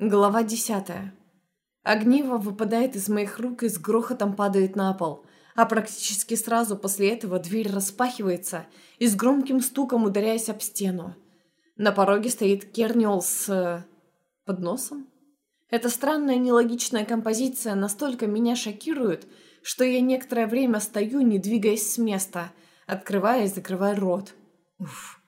Глава десятая. Огниво выпадает из моих рук и с грохотом падает на пол, а практически сразу после этого дверь распахивается и с громким стуком ударяясь об стену. На пороге стоит Керниол с... Э, подносом? Эта странная нелогичная композиция настолько меня шокирует, что я некоторое время стою, не двигаясь с места, открывая и закрывая рот. Уф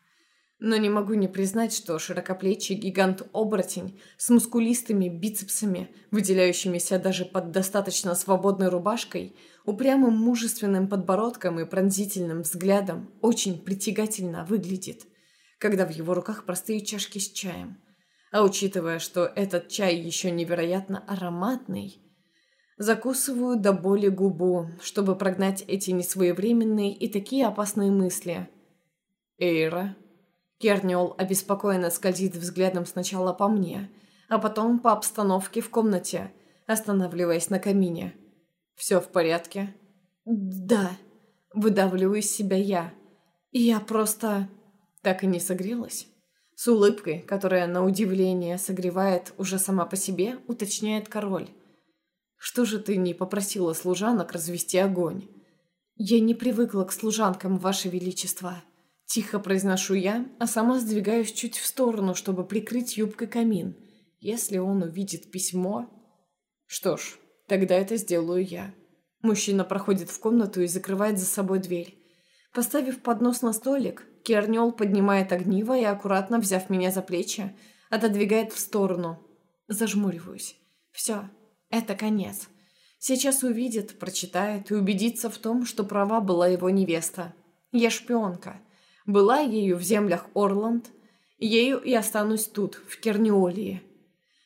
но не могу не признать, что широкоплечий гигант-оборотень с мускулистыми бицепсами, выделяющимися даже под достаточно свободной рубашкой, упрямым мужественным подбородком и пронзительным взглядом очень притягательно выглядит, когда в его руках простые чашки с чаем. А учитывая, что этот чай еще невероятно ароматный, закусываю до боли губу, чтобы прогнать эти несвоевременные и такие опасные мысли. «Эйра», Керниол обеспокоенно скользит взглядом сначала по мне, а потом по обстановке в комнате, останавливаясь на камине. «Все в порядке?» «Да», — выдавливаю из себя я. «Я просто...» Так и не согрелась. С улыбкой, которая, на удивление, согревает уже сама по себе, уточняет король. «Что же ты не попросила служанок развести огонь?» «Я не привыкла к служанкам, Ваше Величество», Тихо произношу я, а сама сдвигаюсь чуть в сторону, чтобы прикрыть юбкой камин. Если он увидит письмо... Что ж, тогда это сделаю я. Мужчина проходит в комнату и закрывает за собой дверь. Поставив поднос на столик, Кернел поднимает огниво и, аккуратно взяв меня за плечи, отодвигает в сторону. Зажмуриваюсь. Все, это конец. Сейчас увидит, прочитает и убедится в том, что права была его невеста. Я шпионка. Была ею в землях Орланд, ею и останусь тут, в Керниолии.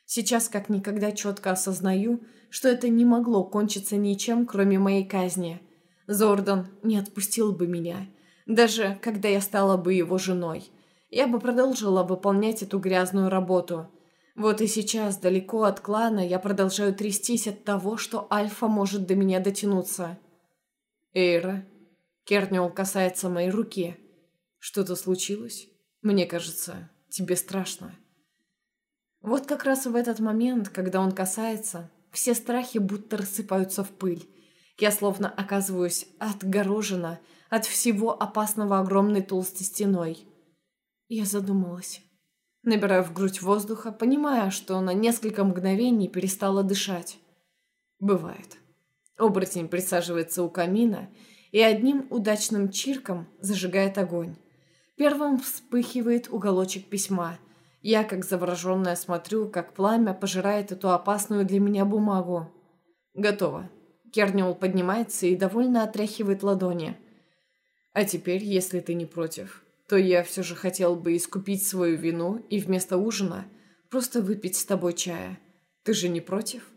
Сейчас как никогда четко осознаю, что это не могло кончиться ничем, кроме моей казни. Зордан не отпустил бы меня, даже когда я стала бы его женой. Я бы продолжила выполнять эту грязную работу. Вот и сейчас, далеко от клана, я продолжаю трястись от того, что Альфа может до меня дотянуться. «Эйра», Керниол касается моей руки, — что-то случилось? Мне кажется, тебе страшно. Вот как раз в этот момент, когда он касается, все страхи будто рассыпаются в пыль. Я словно оказываюсь отгорожена от всего опасного огромной толстой стеной. Я задумалась. Набираю в грудь воздуха, понимая, что на несколько мгновений перестала дышать. Бывает. Оборотень присаживается у камина и одним удачным чирком зажигает огонь. Первым вспыхивает уголочек письма. Я, как завороженная, смотрю, как пламя пожирает эту опасную для меня бумагу. Готово. Керниол поднимается и довольно отряхивает ладони. А теперь, если ты не против, то я все же хотел бы искупить свою вину и вместо ужина просто выпить с тобой чая. Ты же не против?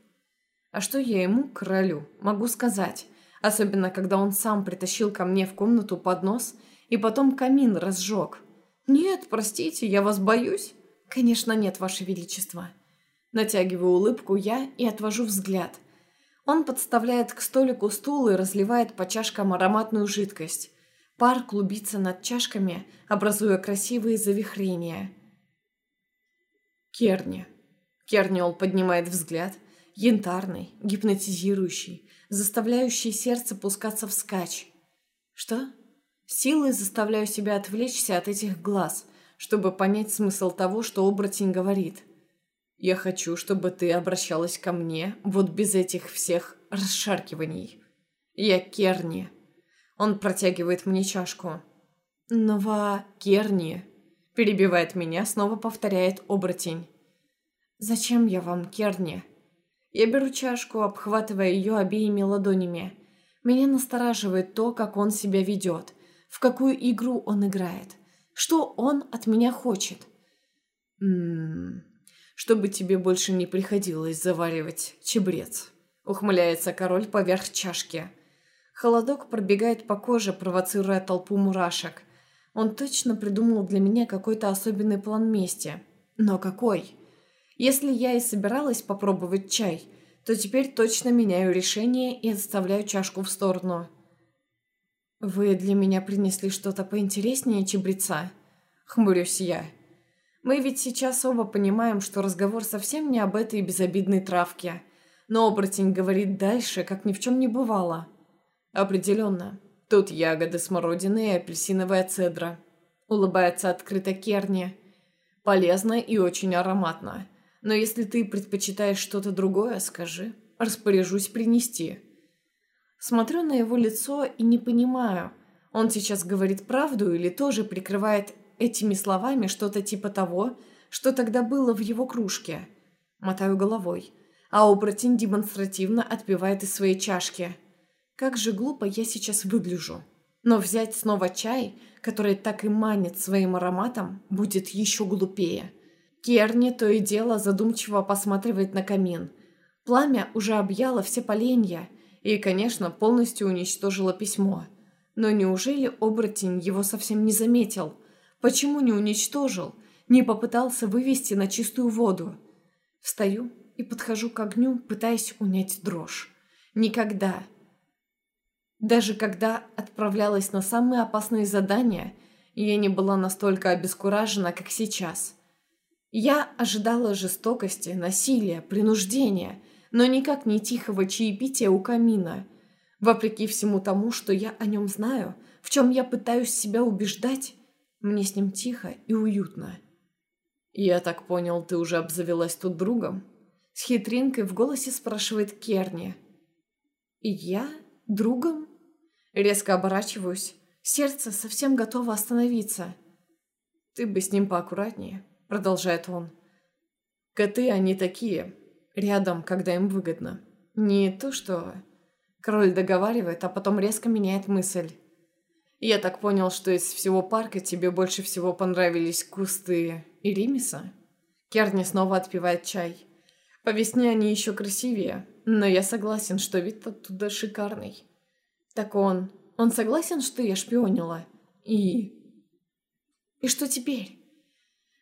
А что я ему, королю, могу сказать? Особенно, когда он сам притащил ко мне в комнату поднос – и потом камин разжег. «Нет, простите, я вас боюсь». «Конечно нет, Ваше Величество». Натягиваю улыбку я и отвожу взгляд. Он подставляет к столику стул и разливает по чашкам ароматную жидкость. Пар клубится над чашками, образуя красивые завихрения. Керни. Керниол поднимает взгляд, янтарный, гипнотизирующий, заставляющий сердце пускаться вскачь. «Что?» Силой заставляю себя отвлечься от этих глаз, чтобы понять смысл того, что оборотень говорит. «Я хочу, чтобы ты обращалась ко мне вот без этих всех расшаркиваний. Я Керни». Он протягивает мне чашку. «Нова Керни», – перебивает меня, снова повторяет оборотень. «Зачем я вам, Керни?» Я беру чашку, обхватывая ее обеими ладонями. Меня настораживает то, как он себя ведет – в какую игру он играет, что он от меня хочет. «Ммм, чтобы тебе больше не приходилось заваривать чебрец», ухмыляется король поверх чашки. Холодок пробегает по коже, провоцируя толпу мурашек. Он точно придумал для меня какой-то особенный план мести. Но какой? Если я и собиралась попробовать чай, то теперь точно меняю решение и отставляю чашку в сторону. «Вы для меня принесли что-то поинтереснее чебреца?» Хмурюсь я. Мы ведь сейчас оба понимаем, что разговор совсем не об этой безобидной травке. Но оборотень говорит дальше, как ни в чем не бывало. Определенно. Тут ягоды смородины и апельсиновая цедра. Улыбается открыто Керни. Полезно и очень ароматно. Но если ты предпочитаешь что-то другое, скажи. Распоряжусь принести. Смотрю на его лицо и не понимаю, он сейчас говорит правду или тоже прикрывает этими словами что-то типа того, что тогда было в его кружке. Мотаю головой, а оборотень демонстративно отпивает из своей чашки. Как же глупо я сейчас выгляжу. Но взять снова чай, который так и манит своим ароматом, будет еще глупее. Керни то и дело задумчиво посматривает на камин. Пламя уже объяло все поленья и, конечно, полностью уничтожило письмо. Но неужели оборотень его совсем не заметил? Почему не уничтожил? Не попытался вывести на чистую воду? Встаю и подхожу к огню, пытаясь унять дрожь. Никогда, даже когда отправлялась на самые опасные задания, я не была настолько обескуражена, как сейчас. Я ожидала жестокости, насилия, принуждения, но никак не тихого чаепития у камина. Вопреки всему тому, что я о нем знаю, в чем я пытаюсь себя убеждать, мне с ним тихо и уютно. «Я так понял, ты уже обзавелась тут другом?» С хитринкой в голосе спрашивает Керни. «И я? Другом?» Резко оборачиваюсь. Сердце совсем готово остановиться. «Ты бы с ним поаккуратнее», — продолжает он. «Коты они такие. Рядом, когда им выгодно. Не то что...» Король договаривает, а потом резко меняет мысль. «Я так понял, что из всего парка тебе больше всего понравились кусты и римиса?» Керни снова отпивает чай. По весне они еще красивее, но я согласен, что вид оттуда шикарный. Так он... Он согласен, что я шпионила? И... И что теперь?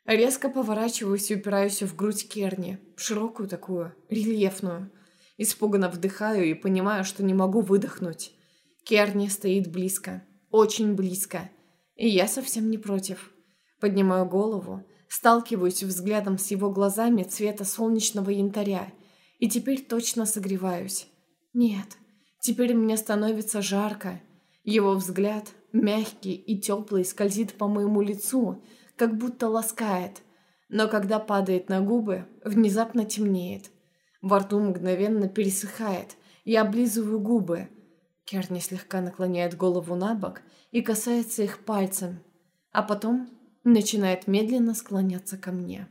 Резко поворачиваюсь и упираюсь в грудь Керни, широкую такую, рельефную. Испуганно вдыхаю и понимаю, что не могу выдохнуть. Керни стоит близко, очень близко, и я совсем не против. Поднимаю голову, сталкиваюсь взглядом с его глазами цвета солнечного янтаря, и теперь точно согреваюсь. Нет, Теперь мне становится жарко. Его взгляд, мягкий и теплый, скользит по моему лицу, как будто ласкает. Но когда падает на губы, внезапно темнеет. Во рту мгновенно пересыхает. Я облизываю губы. Керни слегка наклоняет голову на бок и касается их пальцем, а потом начинает медленно склоняться ко мне.